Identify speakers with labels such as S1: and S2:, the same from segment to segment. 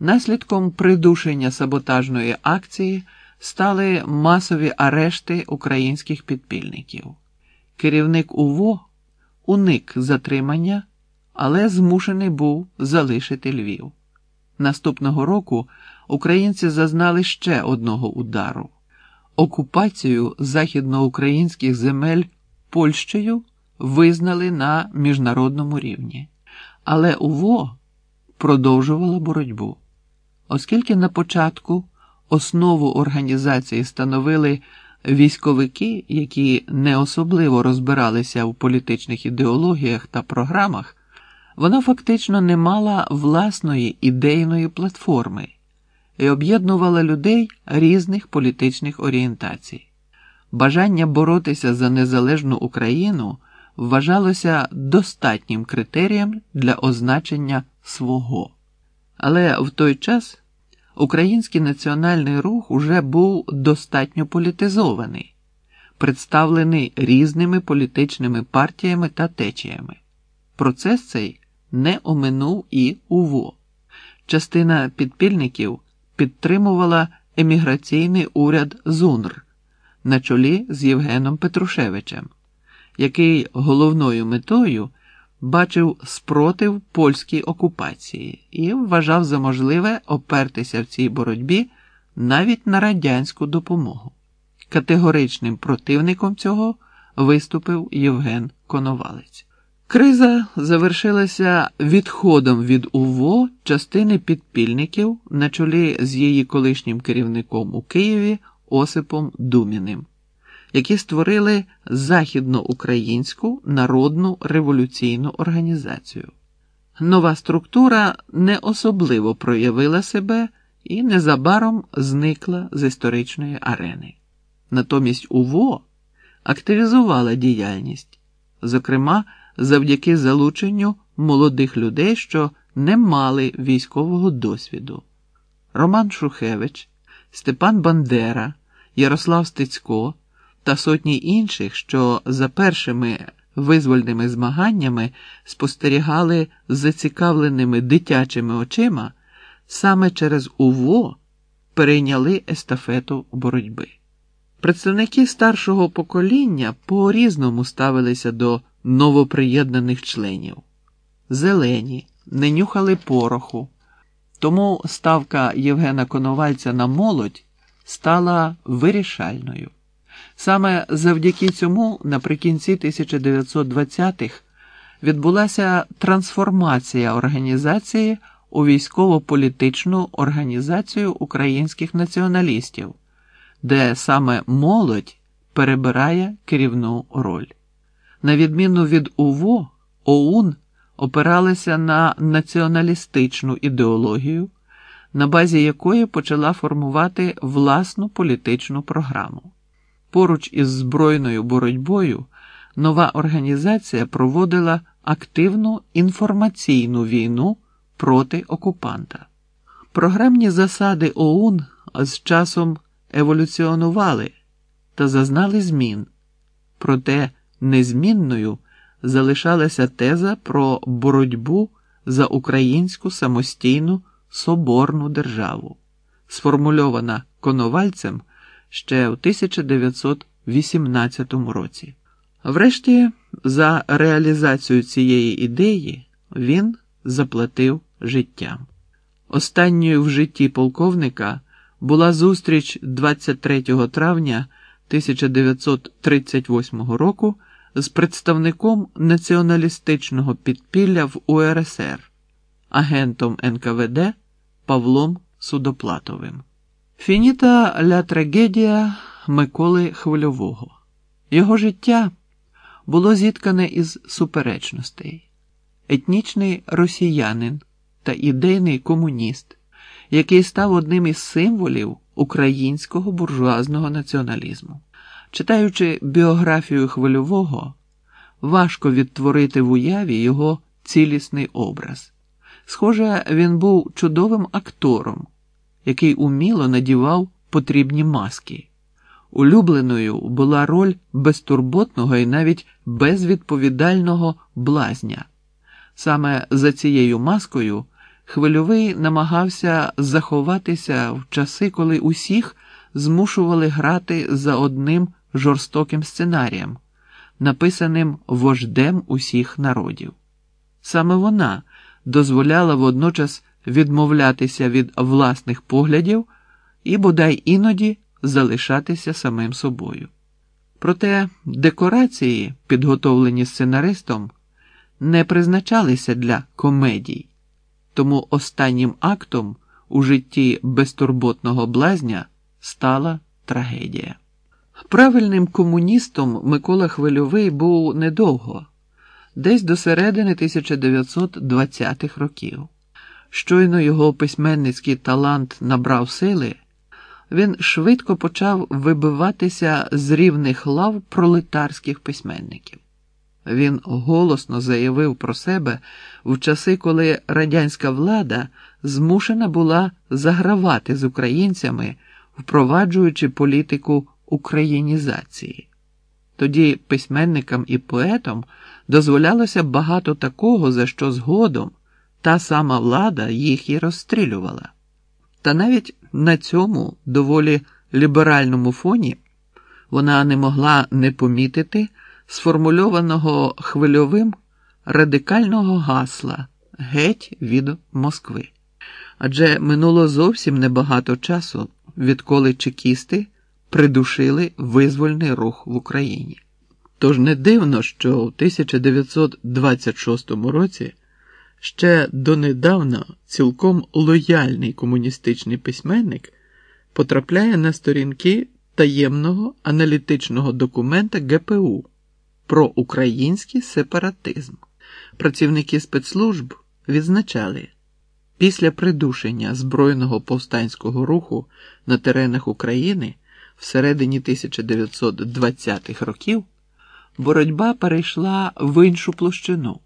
S1: Наслідком придушення саботажної акції стали масові арешти українських підпільників. Керівник УВО уник затримання, але змушений був залишити Львів. Наступного року українці зазнали ще одного удару окупацію західноукраїнських земель Польщею визнали на міжнародному рівні. Але УВО продовжувала боротьбу. Оскільки на початку основу організації становили військовики, які не особливо розбиралися в політичних ідеологіях та програмах, вона фактично не мала власної ідейної платформи і об'єднувала людей різних політичних орієнтацій. Бажання боротися за незалежну Україну вважалося достатнім критерієм для означення свого. Але в той час український національний рух уже був достатньо політизований, представлений різними політичними партіями та течіями. Процес цей не оминув і УВО. Частина підпільників підтримувала еміграційний уряд ЗУНР на чолі з Євгеном Петрушевичем, який головною метою бачив спротив польській окупації і вважав за можливе опертися в цій боротьбі навіть на радянську допомогу. Категоричним противником цього виступив Євген Коновалець. Криза завершилася відходом від УВО частини підпільників на чолі з її колишнім керівником у Києві Осипом Думіним, які створили Західноукраїнську народну революційну організацію. Нова структура не особливо проявила себе і незабаром зникла з історичної арени. Натомість УВО активізувала діяльність, зокрема завдяки залученню молодих людей, що не мали військового досвіду. Роман Шухевич, Степан Бандера, Ярослав Стецько та сотні інших, що за першими визвольними змаганнями спостерігали з зацікавленими дитячими очима, саме через УВО перейняли естафету боротьби. Представники старшого покоління по різному ставилися до новоприєднаних членів. Зелені, не нюхали пороху. Тому ставка Євгена Коновальця на молодь стала вирішальною. Саме завдяки цьому, наприкінці 1920-х, відбулася трансформація організації у військово-політичну організацію українських націоналістів, де саме молодь перебирає керівну роль. На відміну від УВО, ОУН опиралися на націоналістичну ідеологію, на базі якої почала формувати власну політичну програму. Поруч із збройною боротьбою нова організація проводила активну інформаційну війну проти окупанта. Програмні засади ОУН з часом еволюціонували та зазнали змін, проте незмінною залишалася теза про боротьбу за українську самостійну соборну державу, сформульована Коновальцем ще в 1918 році. Врешті, за реалізацію цієї ідеї він заплатив життям. Останньою в житті полковника була зустріч 23 травня 1938 року з представником націоналістичного підпілля в УРСР, агентом НКВД Павлом Судоплатовим. Фініта ля трагедія Миколи Хвильового. Його життя було зіткане із суперечностей, етнічний росіянин та ідейний комуніст, який став одним із символів українського буржуазного націоналізму. Читаючи біографію хвильового, важко відтворити в уяві його цілісний образ. Схоже, він був чудовим актором, який уміло надівав потрібні маски. Улюбленою була роль безтурботного і навіть безвідповідального блазня. Саме за цією маскою Хвильовий намагався заховатися в часи, коли усіх змушували грати за одним жорстоким сценарієм, написаним вождем усіх народів. Саме вона дозволяла водночас відмовлятися від власних поглядів і бодай іноді залишатися самим собою. Проте декорації, підготовлені сценаристом, не призначалися для комедій, тому останнім актом у житті безтурботного блазня стала трагедія. Правильним комуністом Микола Хвильовий був недовго, десь до середини 1920-х років. Щойно його письменницький талант набрав сили, він швидко почав вибиватися з рівних лав пролетарських письменників. Він голосно заявив про себе в часи, коли радянська влада змушена була загравати з українцями, впроваджуючи політику українізації. Тоді письменникам і поетам дозволялося багато такого, за що згодом та сама влада їх і розстрілювала. Та навіть на цьому доволі ліберальному фоні вона не могла не помітити сформульованого хвильовим радикального гасла геть від Москви. Адже минуло зовсім небагато часу, відколи чекісти придушили визвольний рух в Україні. Тож не дивно, що в 1926 році ще донедавна цілком лояльний комуністичний письменник потрапляє на сторінки таємного аналітичного документа ГПУ про український сепаратизм. Працівники спецслужб відзначали, після придушення збройного повстанського руху на теренах України всередині 1920-х років боротьба перейшла в іншу площину.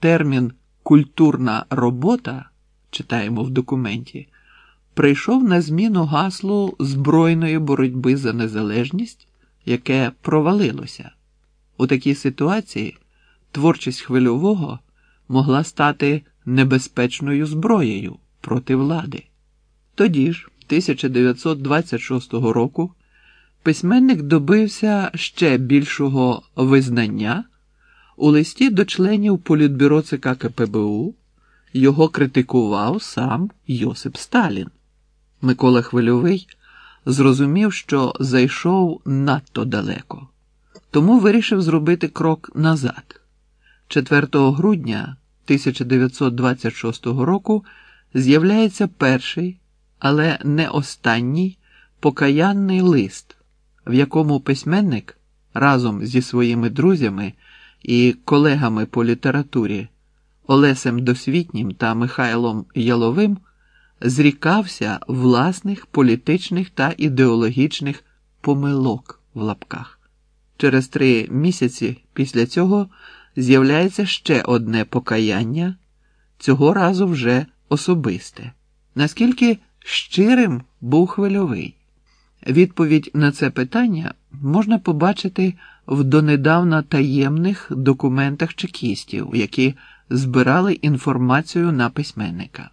S1: Термін культурна робота, читаємо в документі, прийшов на зміну гаслу збройної боротьби за незалежність, яке провалилося. У такій ситуації творчість хвильового могла стати небезпечною зброєю проти влади. Тоді ж, 1926 року, письменник добився ще більшого визнання. У листі до членів Політбюро ЦК КПБУ його критикував сам Йосип Сталін. Микола Хвильовий зрозумів, що зайшов надто далеко, тому вирішив зробити крок назад. 4 грудня 1926 року з'являється перший, але не останній покаянний лист, в якому письменник разом зі своїми друзями і колегами по літературі Олесем Досвітнім та Михайлом Яловим зрікався власних політичних та ідеологічних помилок в лапках. Через три місяці після цього з'являється ще одне покаяння, цього разу вже особисте. Наскільки щирим був хвильовий? Відповідь на це питання можна побачити в донедавна таємних документах чекістів, які збирали інформацію на письменника.